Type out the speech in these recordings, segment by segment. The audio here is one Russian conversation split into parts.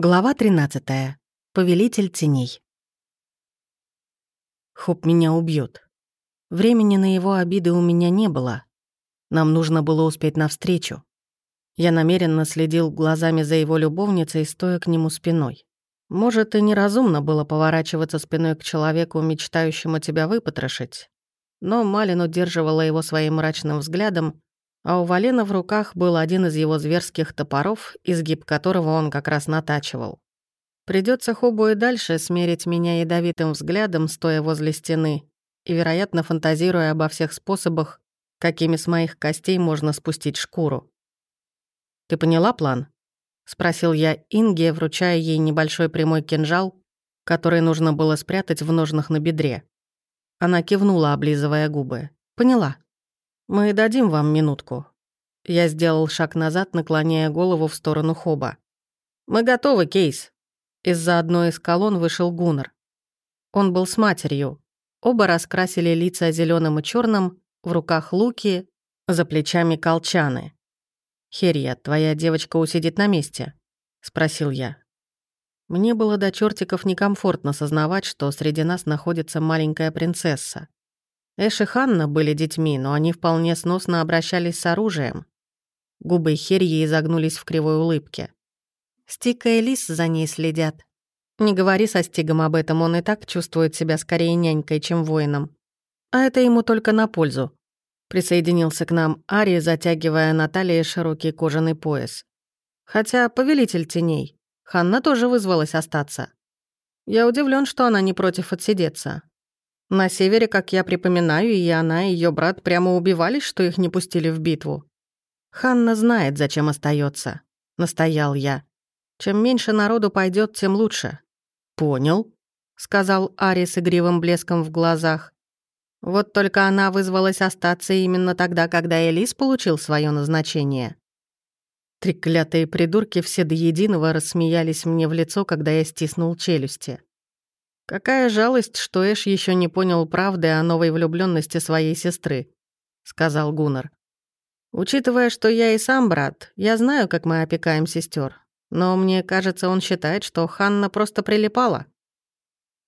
Глава 13. Повелитель теней. Хоп меня убьет. Времени на его обиды у меня не было. Нам нужно было успеть навстречу. Я намеренно следил глазами за его любовницей, стоя к нему спиной. Может, и неразумно было поворачиваться спиной к человеку, мечтающему тебя выпотрошить. Но Малин удерживала его своим мрачным взглядом, а у Валена в руках был один из его зверских топоров, изгиб которого он как раз натачивал. Придется Хобу и дальше смерить меня ядовитым взглядом, стоя возле стены, и, вероятно, фантазируя обо всех способах, какими с моих костей можно спустить шкуру. «Ты поняла план?» — спросил я Инге, вручая ей небольшой прямой кинжал, который нужно было спрятать в ножнах на бедре. Она кивнула, облизывая губы. «Поняла». «Мы дадим вам минутку». Я сделал шаг назад, наклоняя голову в сторону Хоба. «Мы готовы, Кейс». Из-за одной из колонн вышел Гуннер. Он был с матерью. Оба раскрасили лица зеленым и черным, в руках луки, за плечами колчаны. «Херья, твоя девочка усидит на месте?» — спросил я. Мне было до чертиков некомфортно сознавать, что среди нас находится маленькая принцесса. Эш и Ханна были детьми, но они вполне сносно обращались с оружием. Губы Херьи изогнулись в кривой улыбке. Стика и Лис за ней следят. Не говори со Стигом об этом, он и так чувствует себя скорее нянькой, чем воином. А это ему только на пользу. Присоединился к нам Ари, затягивая на талии широкий кожаный пояс. Хотя повелитель теней. Ханна тоже вызвалась остаться. Я удивлен, что она не против отсидеться. На севере, как я припоминаю, и она, и ее брат прямо убивались, что их не пустили в битву. Ханна знает, зачем остается, настоял я. Чем меньше народу пойдет, тем лучше. Понял, сказал Ари с игривым блеском в глазах. Вот только она вызвалась остаться именно тогда, когда Элис получил свое назначение. Треклятые придурки все до единого рассмеялись мне в лицо, когда я стиснул челюсти. «Какая жалость, что Эш еще не понял правды о новой влюбленности своей сестры», — сказал Гуннар. «Учитывая, что я и сам брат, я знаю, как мы опекаем сестер, но мне кажется, он считает, что Ханна просто прилипала».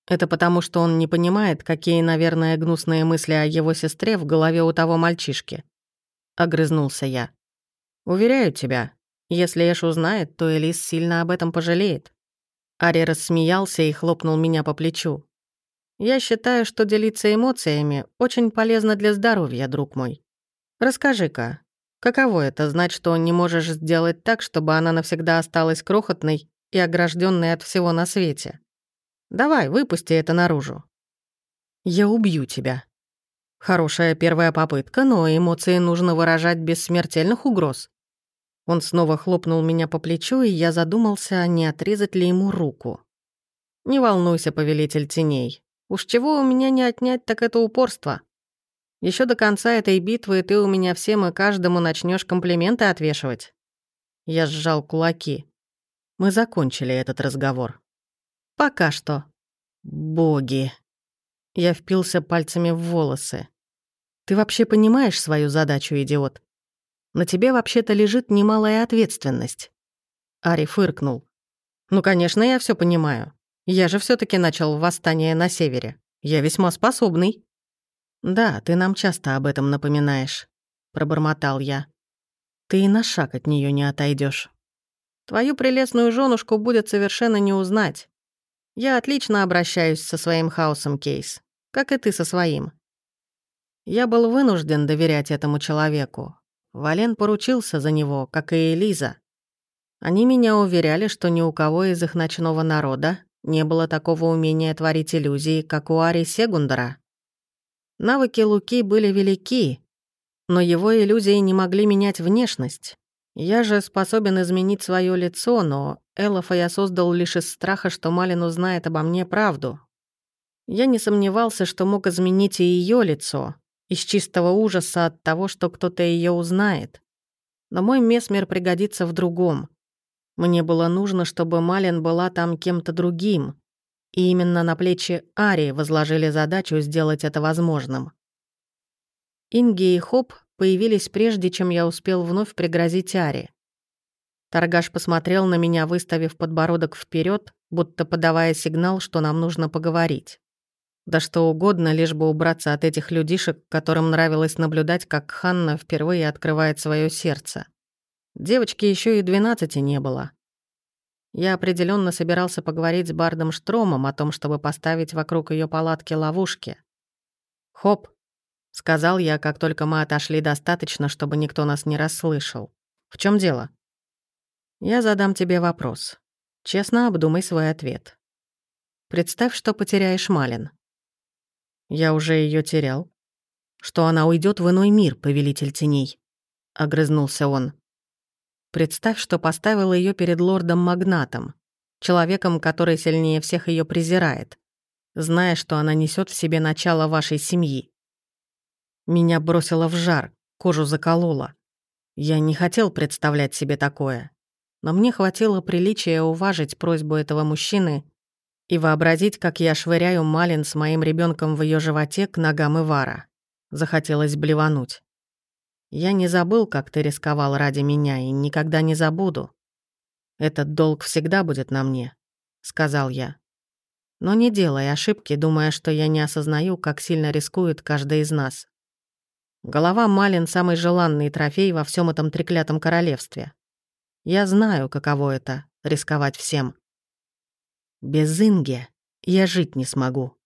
Это потому, что он не понимает, какие, наверное, гнусные мысли о его сестре в голове у того мальчишки. Огрызнулся я. «Уверяю тебя, если Эш узнает, то Элис сильно об этом пожалеет. Ари рассмеялся и хлопнул меня по плечу. «Я считаю, что делиться эмоциями очень полезно для здоровья, друг мой. Расскажи-ка, каково это знать, что не можешь сделать так, чтобы она навсегда осталась крохотной и огражденной от всего на свете? Давай, выпусти это наружу». «Я убью тебя». Хорошая первая попытка, но эмоции нужно выражать без смертельных угроз. Он снова хлопнул меня по плечу, и я задумался, не отрезать ли ему руку. «Не волнуйся, повелитель теней. Уж чего у меня не отнять, так это упорство. Еще до конца этой битвы ты у меня всем и каждому начнешь комплименты отвешивать». Я сжал кулаки. Мы закончили этот разговор. «Пока что». «Боги». Я впился пальцами в волосы. «Ты вообще понимаешь свою задачу, идиот?» На тебе вообще-то лежит немалая ответственность». Ари фыркнул. «Ну, конечно, я все понимаю. Я же все таки начал восстание на севере. Я весьма способный». «Да, ты нам часто об этом напоминаешь», — пробормотал я. «Ты и на шаг от нее не отойдешь. Твою прелестную женушку будет совершенно не узнать. Я отлично обращаюсь со своим хаосом, Кейс, как и ты со своим. Я был вынужден доверять этому человеку, Вален поручился за него, как и Элиза. Они меня уверяли, что ни у кого из их ночного народа не было такого умения творить иллюзии, как у Ари Сегундера. Навыки Луки были велики, но его иллюзии не могли менять внешность. Я же способен изменить свое лицо, но Элофа я создал лишь из страха, что Малин узнает обо мне правду. Я не сомневался, что мог изменить и ее лицо, из чистого ужаса от того, что кто-то ее узнает. Но мой месмер пригодится в другом. Мне было нужно, чтобы Малин была там кем-то другим. И именно на плечи Ари возложили задачу сделать это возможным. Инги и Хоп появились прежде, чем я успел вновь пригрозить Ари. Торгаш посмотрел на меня, выставив подбородок вперед, будто подавая сигнал, что нам нужно поговорить. Да что угодно, лишь бы убраться от этих людишек, которым нравилось наблюдать, как Ханна впервые открывает свое сердце. Девочки еще и двенадцати не было. Я определенно собирался поговорить с Бардом Штромом о том, чтобы поставить вокруг ее палатки ловушки. «Хоп», — сказал я, как только мы отошли достаточно, чтобы никто нас не расслышал. «В чем дело?» Я задам тебе вопрос. Честно обдумай свой ответ. Представь, что потеряешь Малин. Я уже ее терял. Что она уйдет в иной мир, повелитель теней. Огрызнулся он. Представь, что поставил ее перед лордом-магнатом, человеком, который сильнее всех ее презирает, зная, что она несет в себе начало вашей семьи. Меня бросило в жар, кожу закололо. Я не хотел представлять себе такое но мне хватило приличия уважить просьбу этого мужчины и вообразить, как я швыряю Малин с моим ребенком в ее животе к ногам Ивара. Захотелось блевануть. Я не забыл, как ты рисковал ради меня, и никогда не забуду. Этот долг всегда будет на мне, сказал я. Но не делай ошибки, думая, что я не осознаю, как сильно рискует каждый из нас. Голова Малин — самый желанный трофей во всем этом треклятом королевстве. Я знаю, каково это — рисковать всем. Без Инги я жить не смогу.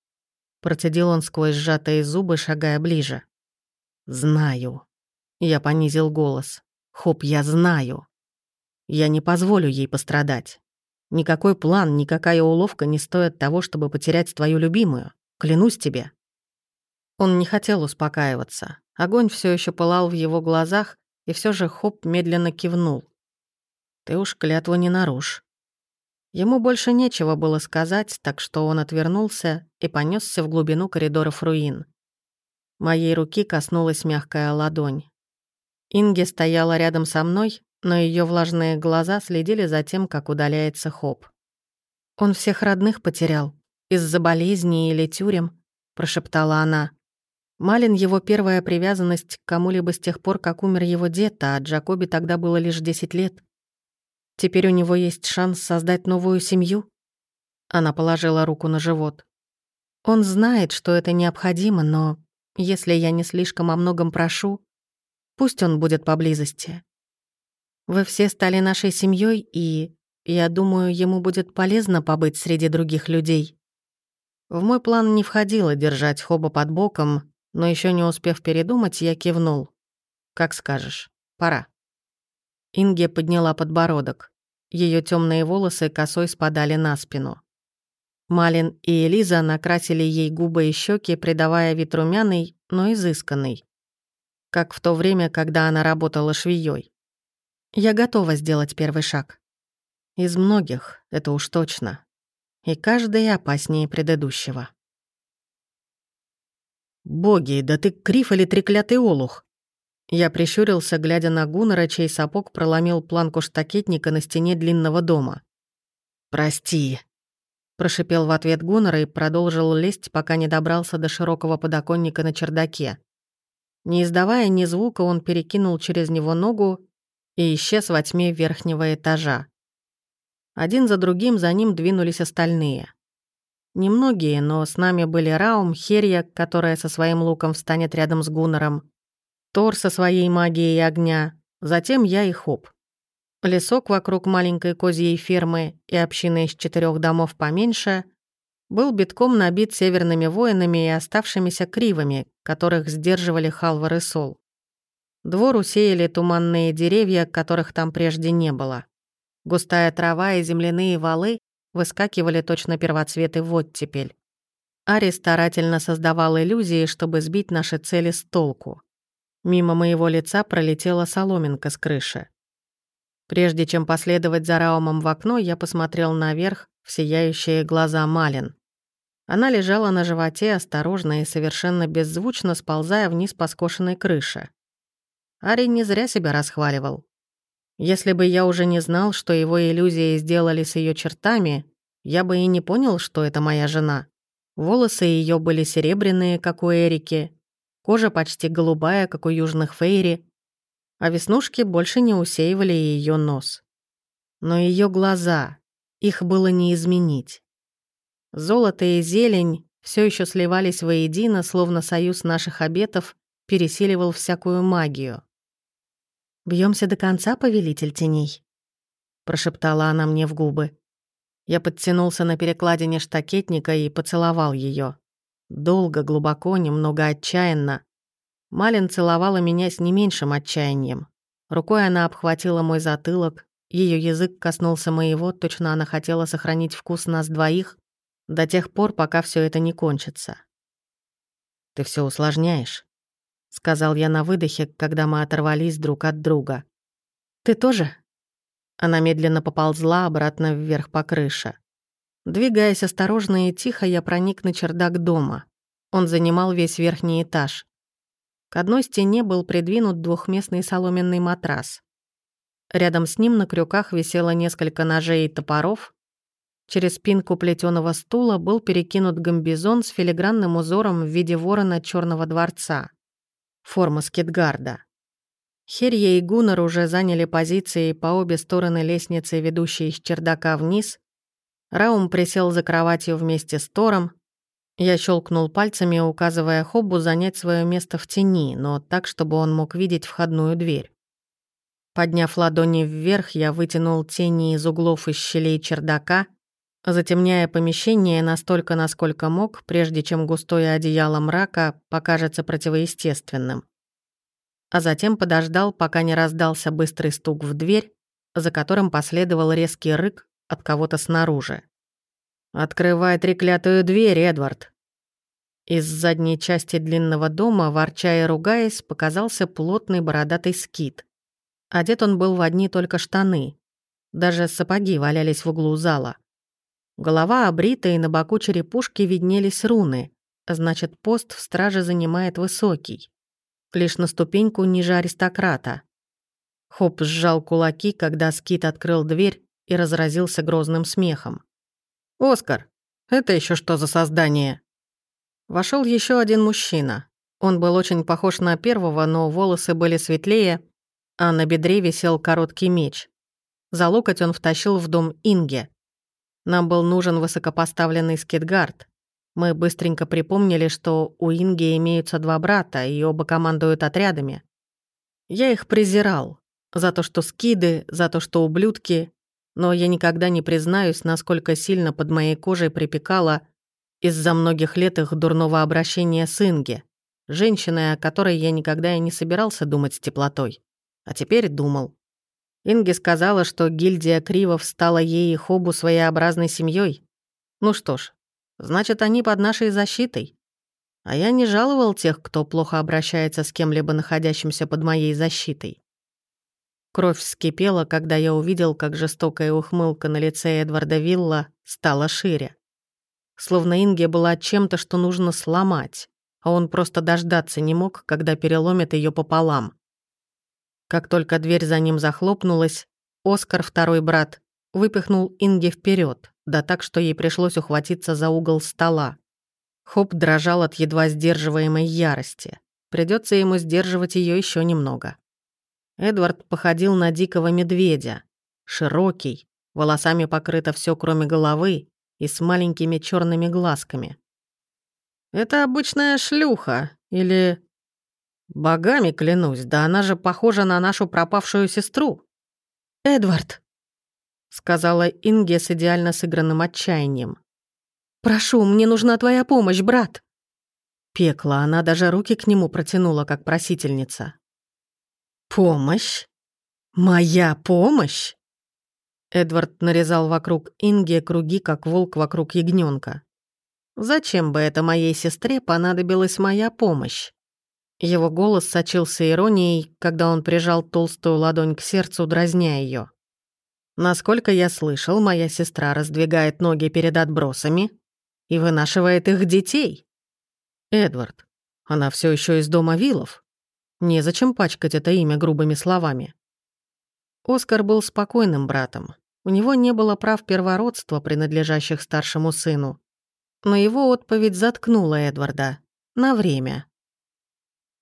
Процедил он сквозь сжатые зубы, шагая ближе. «Знаю». Я понизил голос. «Хоп, я знаю. Я не позволю ей пострадать. Никакой план, никакая уловка не стоят того, чтобы потерять твою любимую. Клянусь тебе». Он не хотел успокаиваться. Огонь все еще пылал в его глазах, и все же Хоп медленно кивнул. Ты уж клятву не нарушь». Ему больше нечего было сказать, так что он отвернулся и понесся в глубину коридоров руин. Моей руки коснулась мягкая ладонь. Инге стояла рядом со мной, но ее влажные глаза следили за тем, как удаляется Хоп. «Он всех родных потерял. Из-за болезни или тюрем», — прошептала она. Малин — его первая привязанность к кому-либо с тех пор, как умер его дед, а Джакоби тогда было лишь 10 лет. Теперь у него есть шанс создать новую семью?» Она положила руку на живот. «Он знает, что это необходимо, но если я не слишком о многом прошу, пусть он будет поблизости. Вы все стали нашей семьей, и, я думаю, ему будет полезно побыть среди других людей». В мой план не входило держать Хоба под боком, но еще не успев передумать, я кивнул. «Как скажешь. Пора». Инге подняла подбородок. Ее темные волосы косой спадали на спину. Малин и Элиза накрасили ей губы и щеки, придавая вид румяный, но изысканный. Как в то время, когда она работала швеей. Я готова сделать первый шаг. Из многих, это уж точно. И каждый опаснее предыдущего. «Боги, да ты крив или треклятый олух!» Я прищурился, глядя на Гуннера, чей сапог проломил планку штакетника на стене длинного дома. «Прости», — прошипел в ответ Гуннера и продолжил лезть, пока не добрался до широкого подоконника на чердаке. Не издавая ни звука, он перекинул через него ногу и исчез во тьме верхнего этажа. Один за другим за ним двинулись остальные. Немногие, но с нами были Раум, Херья, которая со своим луком встанет рядом с Гуннером, Тор со своей магией огня, затем я и Хоп. Лесок вокруг маленькой козьей фермы и общины из четырех домов поменьше был битком набит северными воинами и оставшимися кривыми, которых сдерживали Халвар и Сол. Двор усеяли туманные деревья, которых там прежде не было. Густая трава и земляные валы выскакивали точно первоцветы в оттепель. Ари старательно создавал иллюзии, чтобы сбить наши цели с толку. Мимо моего лица пролетела соломинка с крыши. Прежде чем последовать за Раумом в окно, я посмотрел наверх в сияющие глаза Малин. Она лежала на животе, осторожно и совершенно беззвучно сползая вниз по скошенной крыше. Ари не зря себя расхваливал. Если бы я уже не знал, что его иллюзии сделали с ее чертами, я бы и не понял, что это моя жена. Волосы ее были серебряные, как у Эрики, Кожа почти голубая, как у южных фейри, а веснушки больше не усеивали ее нос. Но ее глаза, их было не изменить. Золото и зелень все еще сливались воедино, словно союз наших обетов пересиливал всякую магию. Бьемся до конца, повелитель теней», — прошептала она мне в губы. Я подтянулся на перекладине штакетника и поцеловал ее. Долго, глубоко, немного отчаянно. Малин целовала меня с не меньшим отчаянием. Рукой она обхватила мой затылок, ее язык коснулся моего, точно она хотела сохранить вкус нас двоих до тех пор, пока все это не кончится. «Ты все усложняешь», — сказал я на выдохе, когда мы оторвались друг от друга. «Ты тоже?» Она медленно поползла обратно вверх по крыше. Двигаясь осторожно и тихо, я проник на чердак дома. Он занимал весь верхний этаж. К одной стене был придвинут двухместный соломенный матрас. Рядом с ним на крюках висело несколько ножей и топоров. Через спинку плетеного стула был перекинут гамбизон с филигранным узором в виде ворона черного дворца. Форма скитгарда. Херья и Гуннер уже заняли позиции по обе стороны лестницы, ведущей из чердака вниз. Раум присел за кроватью вместе с Тором. Я щелкнул пальцами, указывая Хоббу занять свое место в тени, но так, чтобы он мог видеть входную дверь. Подняв ладони вверх, я вытянул тени из углов и щелей чердака, затемняя помещение настолько, насколько мог, прежде чем густое одеяло мрака покажется противоестественным. А затем подождал, пока не раздался быстрый стук в дверь, за которым последовал резкий рык от кого-то снаружи. «Открывай треклятую дверь, Эдвард!» Из задней части длинного дома, ворча и ругаясь, показался плотный бородатый скит. Одет он был в одни только штаны. Даже сапоги валялись в углу зала. Голова обрита, и на боку черепушки виднелись руны. Значит, пост в страже занимает высокий. Лишь на ступеньку ниже аристократа. Хоп сжал кулаки, когда Скит открыл дверь и разразился грозным смехом. «Оскар, это еще что за создание?» Вошел еще один мужчина. Он был очень похож на первого, но волосы были светлее, а на бедре висел короткий меч. За локоть он втащил в дом Инге. Нам был нужен высокопоставленный скитгард. Мы быстренько припомнили, что у Инги имеются два брата, и оба командуют отрядами. Я их презирал. За то, что скиды, за то, что ублюдки. Но я никогда не признаюсь, насколько сильно под моей кожей припекало из-за многих лет их дурного обращения с Инге, женщиной, о которой я никогда и не собирался думать с теплотой. А теперь думал. Инги сказала, что гильдия Кривов стала ей и Хобу своеобразной семьей. Ну что ж, значит, они под нашей защитой. А я не жаловал тех, кто плохо обращается с кем-либо находящимся под моей защитой. Кровь вскипела, когда я увидел, как жестокая ухмылка на лице Эдварда Вилла стала шире. Словно Инге была чем-то, что нужно сломать, а он просто дождаться не мог, когда переломит ее пополам. Как только дверь за ним захлопнулась, Оскар, второй брат, выпихнул Инге вперед, да так, что ей пришлось ухватиться за угол стола. Хоп дрожал от едва сдерживаемой ярости. Придется ему сдерживать ее еще немного. Эдвард походил на дикого медведя. Широкий, волосами покрыто все, кроме головы, и с маленькими черными глазками. «Это обычная шлюха, или Богами клянусь, да она же похожа на нашу пропавшую сестру. Эдвард, сказала Инге с идеально сыгранным отчаянием. Прошу, мне нужна твоя помощь, брат. Пекла, она даже руки к нему протянула, как просительница. Помощь? Моя помощь? Эдвард нарезал вокруг Инги круги, как волк вокруг ягненка. Зачем бы это моей сестре понадобилась моя помощь? Его голос сочился иронией, когда он прижал толстую ладонь к сердцу, дразня ее. Насколько я слышал, моя сестра раздвигает ноги перед отбросами и вынашивает их детей. Эдвард, она все еще из дома Вилов. Незачем пачкать это имя грубыми словами. Оскар был спокойным братом. У него не было прав первородства, принадлежащих старшему сыну. Но его отповедь заткнула Эдварда. На время.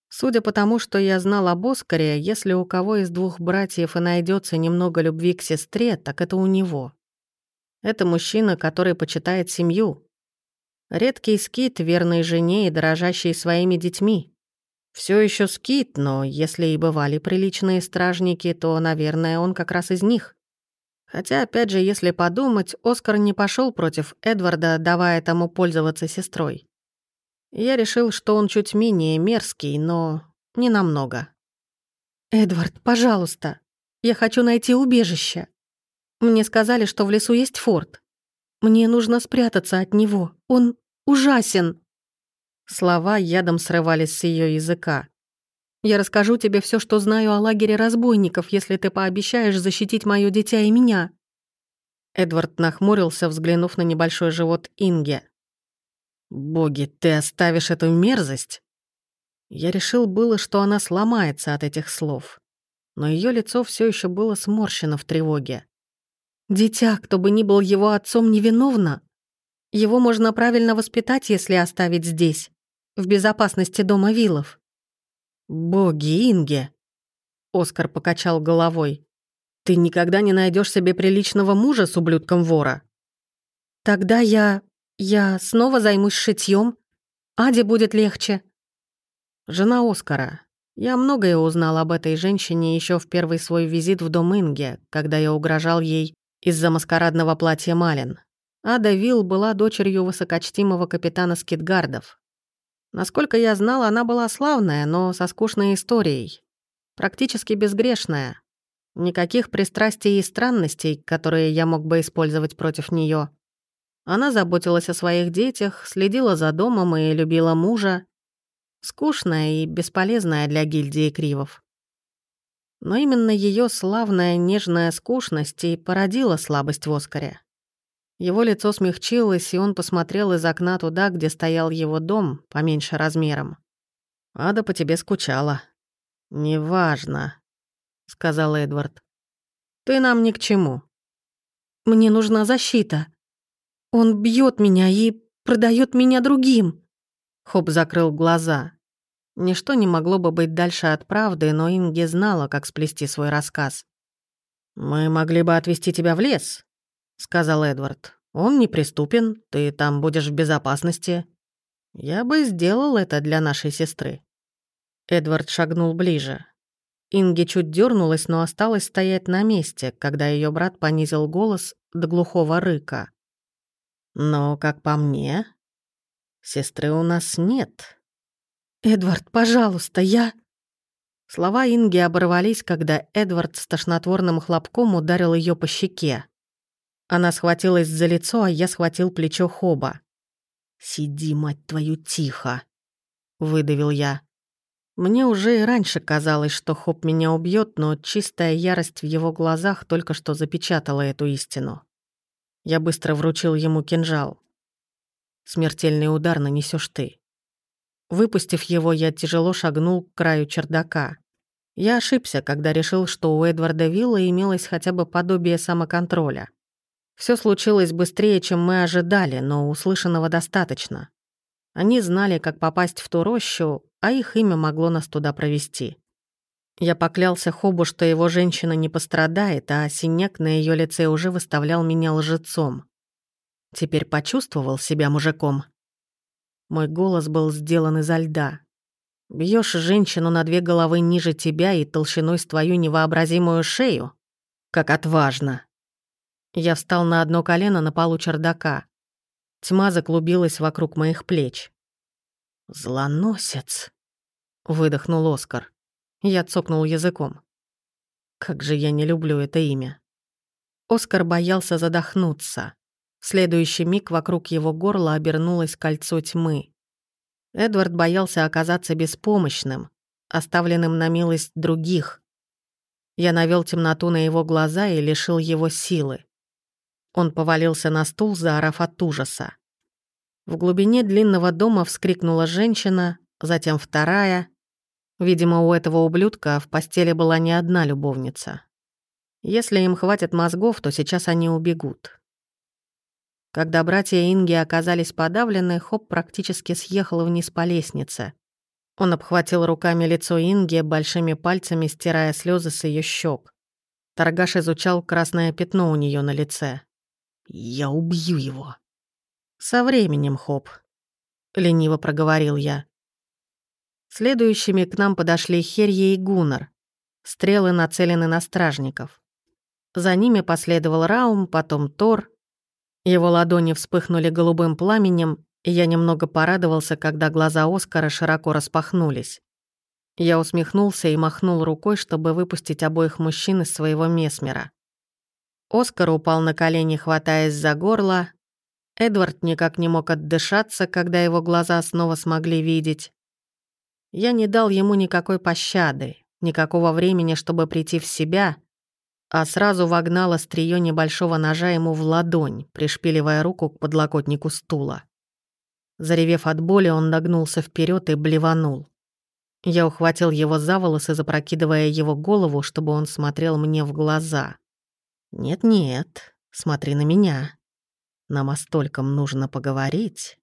Судя по тому, что я знал об Оскаре, если у кого из двух братьев и найдется немного любви к сестре, так это у него. Это мужчина, который почитает семью. Редкий скит, верный жене и дорожащий своими детьми. Все еще скит, но если и бывали приличные стражники, то, наверное, он как раз из них. Хотя, опять же, если подумать, Оскар не пошел против Эдварда, давая тому пользоваться сестрой. Я решил, что он чуть менее мерзкий, но не намного. «Эдвард, пожалуйста, я хочу найти убежище. Мне сказали, что в лесу есть форт. Мне нужно спрятаться от него. Он ужасен». Слова ядом срывались с ее языка. Я расскажу тебе все, что знаю о лагере разбойников, если ты пообещаешь защитить мое дитя и меня». Эдвард нахмурился, взглянув на небольшой живот Инге. «Боги, ты оставишь эту мерзость?» Я решил было, что она сломается от этих слов, но ее лицо все еще было сморщено в тревоге. «Дитя, кто бы ни был его отцом, невиновно. Его можно правильно воспитать, если оставить здесь, в безопасности дома Вилов. «Боги, Инге!» Оскар покачал головой. «Ты никогда не найдешь себе приличного мужа с ублюдком вора». «Тогда я... я снова займусь шитьем. Аде будет легче». «Жена Оскара. Я многое узнал об этой женщине еще в первый свой визит в дом Инге, когда я угрожал ей из-за маскарадного платья Малин. Ада Вилл была дочерью высокочтимого капитана Скитгардов, Насколько я знала, она была славная, но со скучной историей. Практически безгрешная. Никаких пристрастий и странностей, которые я мог бы использовать против нее. Она заботилась о своих детях, следила за домом и любила мужа. Скучная и бесполезная для гильдии Кривов. Но именно ее славная нежная скучность и породила слабость в Оскаре. Его лицо смягчилось, и он посмотрел из окна туда, где стоял его дом, поменьше размером. «Ада по тебе скучала». «Неважно», — сказал Эдвард. «Ты нам ни к чему». «Мне нужна защита. Он бьет меня и продает меня другим». Хоп закрыл глаза. Ничто не могло бы быть дальше от правды, но Инге знала, как сплести свой рассказ. «Мы могли бы отвезти тебя в лес», сказал Эдвард. «Он неприступен, ты там будешь в безопасности. Я бы сделал это для нашей сестры». Эдвард шагнул ближе. Инги чуть дернулась, но осталась стоять на месте, когда ее брат понизил голос до глухого рыка. «Но, как по мне, сестры у нас нет». «Эдвард, пожалуйста, я...» Слова Инги оборвались, когда Эдвард с тошнотворным хлопком ударил ее по щеке. Она схватилась за лицо, а я схватил плечо Хоба. «Сиди, мать твою, тихо!» — выдавил я. Мне уже и раньше казалось, что Хоб меня убьет, но чистая ярость в его глазах только что запечатала эту истину. Я быстро вручил ему кинжал. Смертельный удар нанесешь ты. Выпустив его, я тяжело шагнул к краю чердака. Я ошибся, когда решил, что у Эдварда Вилла имелось хотя бы подобие самоконтроля. Все случилось быстрее, чем мы ожидали, но услышанного достаточно. Они знали, как попасть в ту рощу, а их имя могло нас туда провести. Я поклялся Хобу, что его женщина не пострадает, а синяк на ее лице уже выставлял меня лжецом. Теперь почувствовал себя мужиком. Мой голос был сделан изо льда. Бьешь женщину на две головы ниже тебя и толщиной с твою невообразимую шею? Как отважно. Я встал на одно колено на полу чердака. Тьма заклубилась вокруг моих плеч. «Злоносец», — выдохнул Оскар. Я цокнул языком. Как же я не люблю это имя. Оскар боялся задохнуться. В следующий миг вокруг его горла обернулось кольцо тьмы. Эдвард боялся оказаться беспомощным, оставленным на милость других. Я навел темноту на его глаза и лишил его силы. Он повалился на стул, заорав от ужаса. В глубине длинного дома вскрикнула женщина, затем вторая. Видимо, у этого ублюдка в постели была не одна любовница. Если им хватит мозгов, то сейчас они убегут. Когда братья Инги оказались подавлены, Хоп практически съехал вниз по лестнице. Он обхватил руками лицо Инги, большими пальцами стирая слезы с ее щек. Торгаш изучал красное пятно у нее на лице. «Я убью его». «Со временем, Хоп», — лениво проговорил я. Следующими к нам подошли Херье и Гуннар. Стрелы нацелены на стражников. За ними последовал Раум, потом Тор. Его ладони вспыхнули голубым пламенем, и я немного порадовался, когда глаза Оскара широко распахнулись. Я усмехнулся и махнул рукой, чтобы выпустить обоих мужчин из своего месмера. Оскар упал на колени, хватаясь за горло. Эдвард никак не мог отдышаться, когда его глаза снова смогли видеть. Я не дал ему никакой пощады, никакого времени, чтобы прийти в себя, а сразу вогнал острие небольшого ножа ему в ладонь, пришпиливая руку к подлокотнику стула. Заревев от боли, он нагнулся вперед и блеванул. Я ухватил его за волосы, запрокидывая его голову, чтобы он смотрел мне в глаза. «Нет-нет, смотри на меня. Нам о стольком нужно поговорить».